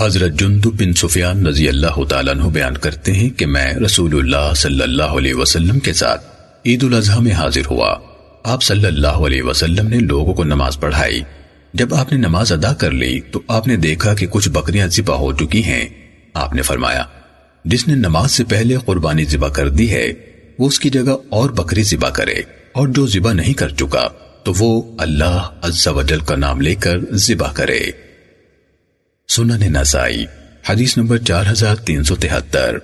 حضرت جندب بن سفیان رضی اللہ تعالیٰ عنہ بیان کرتے ہیں کہ میں رسول اللہ صلی اللہ علیہ وسلم کے ساتھ عید الاضحیٰ میں حاضر ہوا۔ آپ صلی اللہ علیہ وسلم نے لوگوں کو نماز پڑھائی۔ جب آپ نے نماز ادا کر لی تو آپ نے دیکھا کہ کچھ بکریاں ذبح ہو چکی ہیں۔ آپ نے فرمایا، جس نے نماز سے پہلے قربانی ذبح کر دی ہے، وہ اس کی جگہ اور بکری ذبح کرے اور جو ذبح نہیں کر چکا تو وہ اللہ عز و جل کا نام لے کر ذبح کرے۔ سنن نسائی حدیث نمبر چار ہزار تین سو تہتر۔